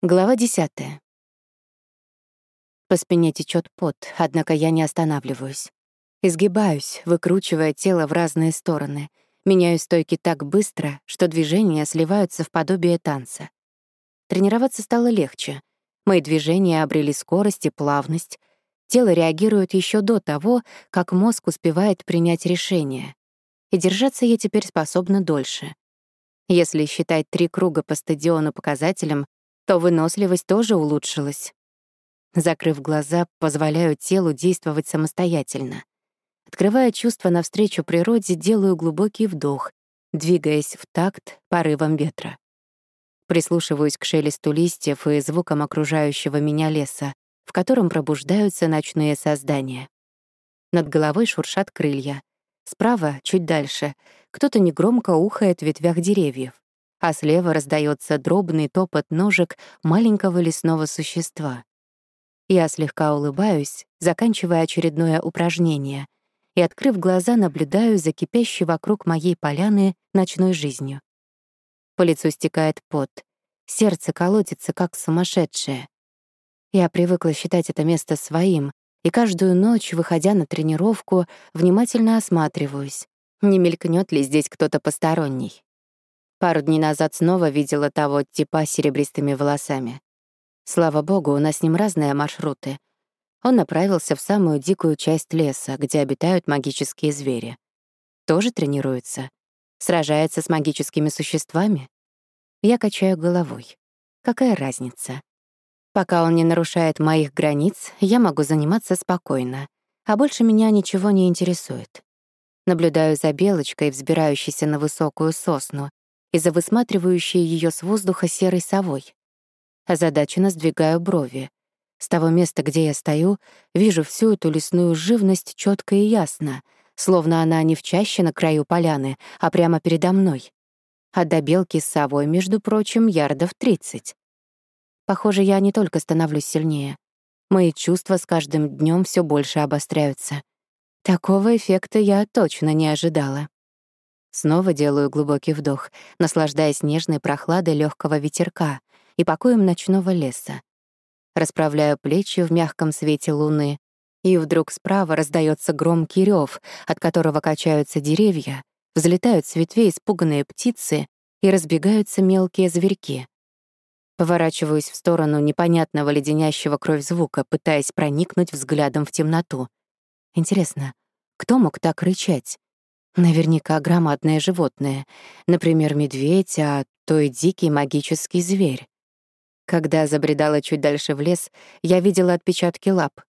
Глава десятая. По спине течет пот, однако я не останавливаюсь. Изгибаюсь, выкручивая тело в разные стороны. Меняю стойки так быстро, что движения сливаются в подобие танца. Тренироваться стало легче. Мои движения обрели скорость и плавность. Тело реагирует еще до того, как мозг успевает принять решение. И держаться я теперь способна дольше. Если считать три круга по стадиону показателем, то выносливость тоже улучшилась. Закрыв глаза, позволяю телу действовать самостоятельно. Открывая чувства навстречу природе, делаю глубокий вдох, двигаясь в такт порывом ветра. Прислушиваюсь к шелесту листьев и звукам окружающего меня леса, в котором пробуждаются ночные создания. Над головой шуршат крылья. Справа, чуть дальше, кто-то негромко ухает в ветвях деревьев а слева раздается дробный топот ножек маленького лесного существа. Я слегка улыбаюсь, заканчивая очередное упражнение, и, открыв глаза, наблюдаю за кипящей вокруг моей поляны ночной жизнью. По лицу стекает пот, сердце колотится, как сумасшедшее. Я привыкла считать это место своим, и каждую ночь, выходя на тренировку, внимательно осматриваюсь, не мелькнет ли здесь кто-то посторонний. Пару дней назад снова видела того типа с серебристыми волосами. Слава богу, у нас с ним разные маршруты. Он направился в самую дикую часть леса, где обитают магические звери. Тоже тренируется? Сражается с магическими существами? Я качаю головой. Какая разница? Пока он не нарушает моих границ, я могу заниматься спокойно, а больше меня ничего не интересует. Наблюдаю за белочкой, взбирающейся на высокую сосну, и за высматривающей ее с воздуха серой совой. Озадаченно сдвигаю брови. С того места, где я стою, вижу всю эту лесную живность четко и ясно, словно она не в чаще на краю поляны, а прямо передо мной. А до белки с совой, между прочим, ярдов 30. Похоже, я не только становлюсь сильнее. Мои чувства с каждым днем все больше обостряются. Такого эффекта я точно не ожидала. Снова делаю глубокий вдох, наслаждаясь нежной прохладой легкого ветерка и покоем ночного леса. Расправляю плечи в мягком свете луны, и вдруг справа раздается громкий рев, от которого качаются деревья, взлетают с ветвей испуганные птицы и разбегаются мелкие зверьки. Поворачиваюсь в сторону непонятного леденящего кровь звука, пытаясь проникнуть взглядом в темноту. Интересно, кто мог так рычать? Наверняка громадное животное, например, медведь, а то и дикий магический зверь. Когда забредала чуть дальше в лес, я видела отпечатки лап.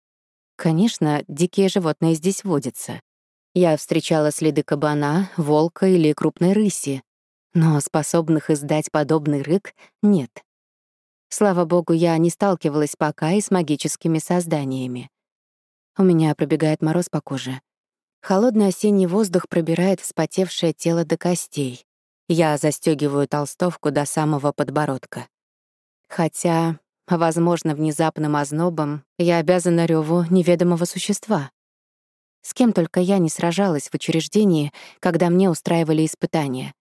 Конечно, дикие животные здесь водятся. Я встречала следы кабана, волка или крупной рыси, но способных издать подобный рык нет. Слава богу, я не сталкивалась пока и с магическими созданиями. У меня пробегает мороз по коже. Холодный осенний воздух пробирает вспотевшее тело до костей. Я застегиваю толстовку до самого подбородка. Хотя, возможно, внезапным ознобом я обязана реву неведомого существа. С кем только я не сражалась в учреждении, когда мне устраивали испытания.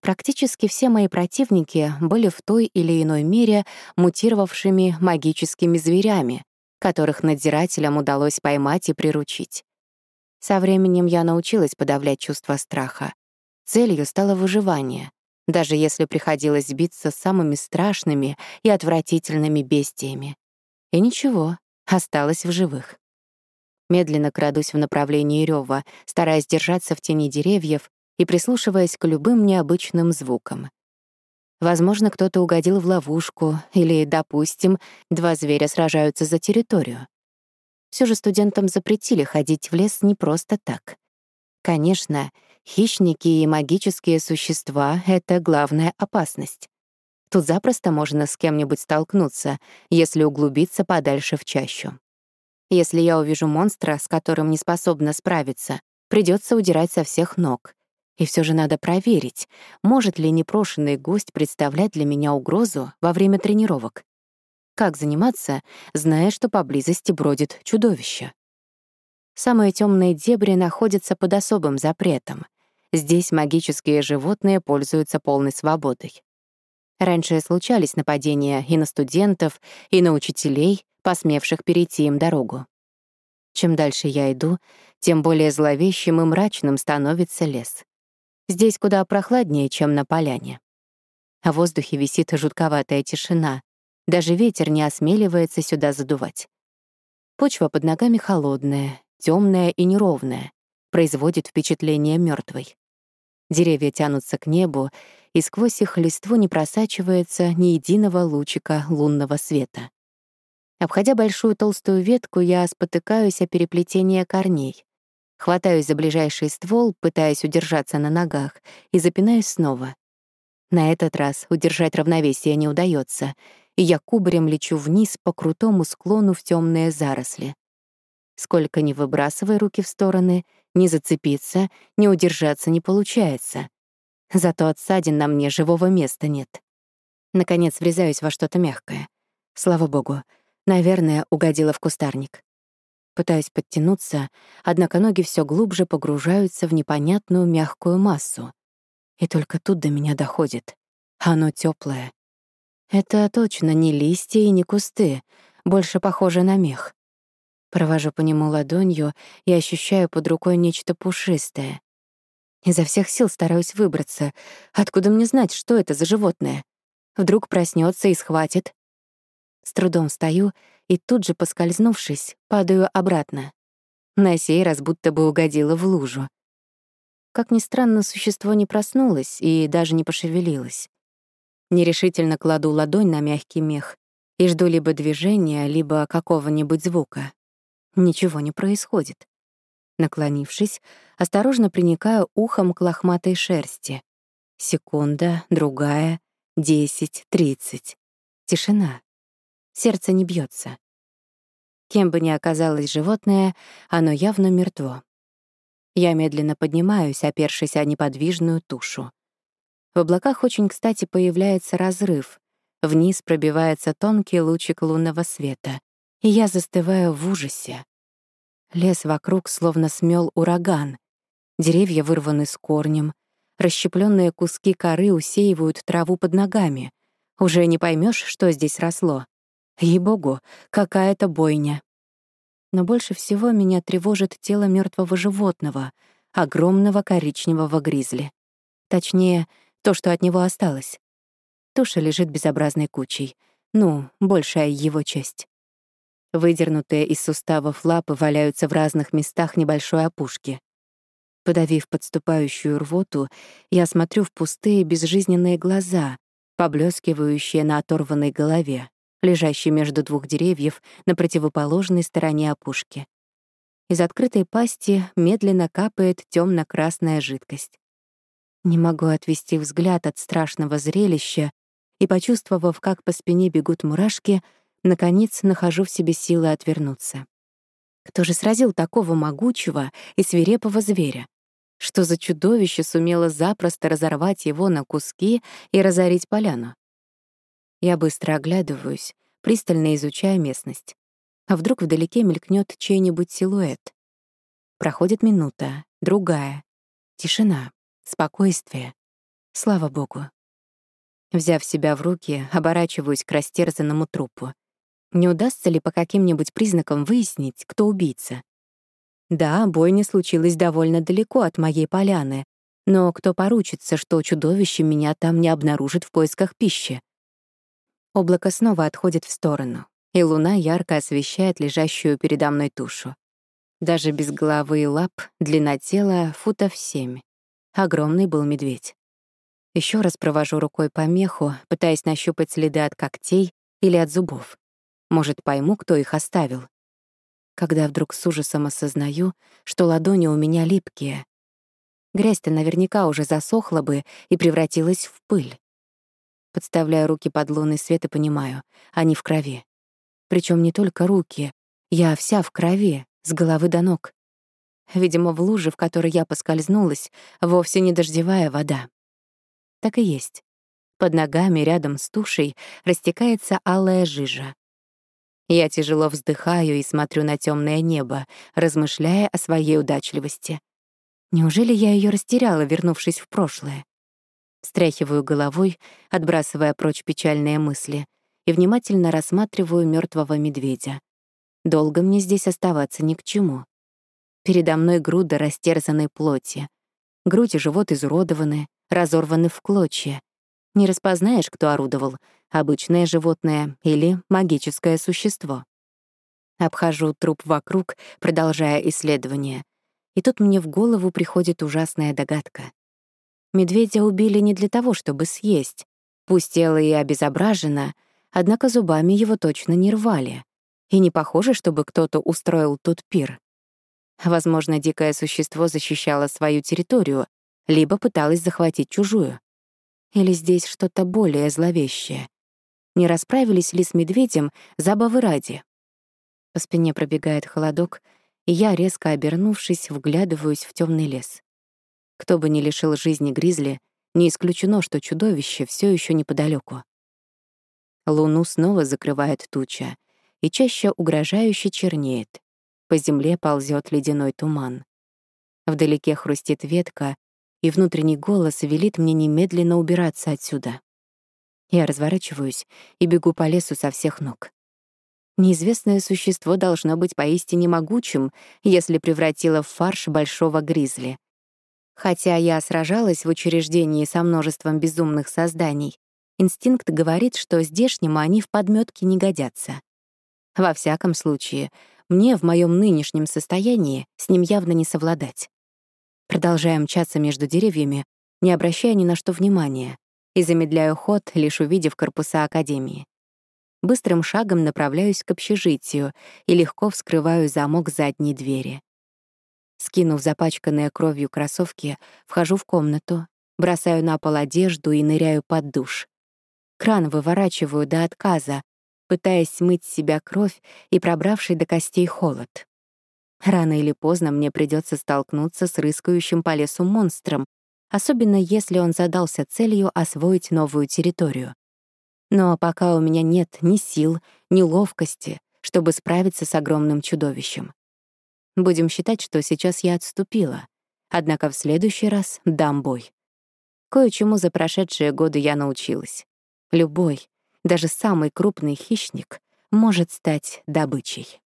Практически все мои противники были в той или иной мере мутировавшими магическими зверями, которых надзирателям удалось поймать и приручить. Со временем я научилась подавлять чувство страха. Целью стало выживание, даже если приходилось биться с самыми страшными и отвратительными бестиями. И ничего, осталась в живых. Медленно крадусь в направлении рёва, стараясь держаться в тени деревьев и прислушиваясь к любым необычным звукам. Возможно, кто-то угодил в ловушку, или, допустим, два зверя сражаются за территорию. Все же студентам запретили ходить в лес не просто так. Конечно, хищники и магические существа — это главная опасность. Тут запросто можно с кем-нибудь столкнуться, если углубиться подальше в чащу. Если я увижу монстра, с которым не способна справиться, придется удирать со всех ног. И все же надо проверить, может ли непрошенный гость представлять для меня угрозу во время тренировок. Как заниматься, зная, что поблизости бродит чудовище? Самые темные дебри находятся под особым запретом. Здесь магические животные пользуются полной свободой. Раньше случались нападения и на студентов, и на учителей, посмевших перейти им дорогу. Чем дальше я иду, тем более зловещим и мрачным становится лес. Здесь куда прохладнее, чем на поляне. В воздухе висит жутковатая тишина. Даже ветер не осмеливается сюда задувать. Почва под ногами холодная, темная и неровная, производит впечатление мертвой. Деревья тянутся к небу, и сквозь их листву не просачивается ни единого лучика лунного света. Обходя большую толстую ветку, я спотыкаюсь о переплетение корней. Хватаюсь за ближайший ствол, пытаясь удержаться на ногах, и запинаюсь снова. На этот раз удержать равновесие не удается, и я кубарем лечу вниз по крутому склону в темные заросли. Сколько ни выбрасывай руки в стороны, ни зацепиться, ни удержаться не получается. Зато от на мне живого места нет. Наконец врезаюсь во что-то мягкое. Слава богу, наверное, угодила в кустарник. Пытаюсь подтянуться, однако ноги все глубже погружаются в непонятную мягкую массу. И только тут до меня доходит. Оно теплое. Это точно не листья и не кусты, больше похоже на мех. Провожу по нему ладонью и ощущаю под рукой нечто пушистое. Изо всех сил стараюсь выбраться. Откуда мне знать, что это за животное? Вдруг проснется и схватит. С трудом встаю и тут же, поскользнувшись, падаю обратно. На сей раз будто бы угодила в лужу. Как ни странно, существо не проснулось и даже не пошевелилось. Нерешительно кладу ладонь на мягкий мех и жду либо движения, либо какого-нибудь звука. Ничего не происходит. Наклонившись, осторожно приникаю ухом к лохматой шерсти. Секунда, другая, десять, тридцать. Тишина. Сердце не бьется. Кем бы ни оказалось животное, оно явно мертво. Я медленно поднимаюсь, опершись о неподвижную тушу. В облаках очень кстати появляется разрыв. Вниз пробивается тонкий лучик лунного света, и я застываю в ужасе. Лес вокруг словно смел ураган. Деревья вырваны с корнем. Расщепленные куски коры усеивают траву под ногами. Уже не поймешь, что здесь росло. Ей-богу, какая-то бойня. Но больше всего меня тревожит тело мертвого животного, огромного коричневого гризли. Точнее, то, что от него осталось. Туша лежит безобразной кучей. Ну, большая его часть. Выдернутые из суставов лапы валяются в разных местах небольшой опушки. Подавив подступающую рвоту, я смотрю в пустые безжизненные глаза, поблескивающие на оторванной голове, лежащей между двух деревьев на противоположной стороне опушки. Из открытой пасти медленно капает темно красная жидкость. Не могу отвести взгляд от страшного зрелища и, почувствовав, как по спине бегут мурашки, Наконец, нахожу в себе силы отвернуться. Кто же сразил такого могучего и свирепого зверя? Что за чудовище сумело запросто разорвать его на куски и разорить поляну? Я быстро оглядываюсь, пристально изучая местность. А вдруг вдалеке мелькнет чей-нибудь силуэт? Проходит минута, другая. Тишина, спокойствие. Слава богу. Взяв себя в руки, оборачиваюсь к растерзанному трупу. Не удастся ли по каким-нибудь признакам выяснить, кто убийца? Да, бойня случилась довольно далеко от моей поляны, но кто поручится, что чудовище меня там не обнаружит в поисках пищи? Облако снова отходит в сторону, и луна ярко освещает лежащую передо мной тушу. Даже без головы и лап длина тела футов семь. Огромный был медведь. Еще раз провожу рукой по меху, пытаясь нащупать следы от когтей или от зубов. Может, пойму, кто их оставил. Когда вдруг с ужасом осознаю, что ладони у меня липкие. Грязь-то наверняка уже засохла бы и превратилась в пыль. Подставляю руки под лунный свет и понимаю, они в крови. Причем не только руки, я вся в крови, с головы до ног. Видимо, в луже, в которой я поскользнулась, вовсе не дождевая вода. Так и есть. Под ногами рядом с тушей растекается алая жижа. Я тяжело вздыхаю и смотрю на темное небо, размышляя о своей удачливости. Неужели я ее растеряла, вернувшись в прошлое? Стряхиваю головой, отбрасывая прочь печальные мысли, и внимательно рассматриваю мертвого медведя. Долго мне здесь оставаться ни к чему. Передо мной груда растерзанной плоти. Грудь и живот изуродованы, разорваны в клочья. Не распознаешь, кто орудовал — обычное животное или магическое существо. Обхожу труп вокруг, продолжая исследование. И тут мне в голову приходит ужасная догадка. Медведя убили не для того, чтобы съесть. Пусть тело и обезображено, однако зубами его точно не рвали. И не похоже, чтобы кто-то устроил тут пир. Возможно, дикое существо защищало свою территорию, либо пыталось захватить чужую. Или здесь что-то более зловещее. Не расправились ли с медведем забавы ради? По спине пробегает холодок, и я, резко обернувшись, вглядываюсь в темный лес. Кто бы ни лишил жизни гризли, не исключено, что чудовище все еще неподалеку. Луну снова закрывает туча, и чаще угрожающе чернеет. По земле ползет ледяной туман. Вдалеке хрустит ветка, и внутренний голос велит мне немедленно убираться отсюда. Я разворачиваюсь и бегу по лесу со всех ног. Неизвестное существо должно быть поистине могучим, если превратило в фарш большого гризли. Хотя я сражалась в учреждении со множеством безумных созданий, инстинкт говорит, что здешнему они в подметке не годятся. Во всяком случае, мне в моем нынешнем состоянии с ним явно не совладать. Продолжая мчаться между деревьями, не обращая ни на что внимания, и замедляю ход, лишь увидев корпуса Академии. Быстрым шагом направляюсь к общежитию и легко вскрываю замок задней двери. Скинув запачканные кровью кроссовки, вхожу в комнату, бросаю на пол одежду и ныряю под душ. Кран выворачиваю до отказа, пытаясь смыть с себя кровь и пробравший до костей холод. Рано или поздно мне придется столкнуться с рыскающим по лесу монстром, особенно если он задался целью освоить новую территорию. Но пока у меня нет ни сил, ни ловкости, чтобы справиться с огромным чудовищем. Будем считать, что сейчас я отступила, однако в следующий раз дам бой. Кое-чему за прошедшие годы я научилась. Любой, даже самый крупный хищник может стать добычей.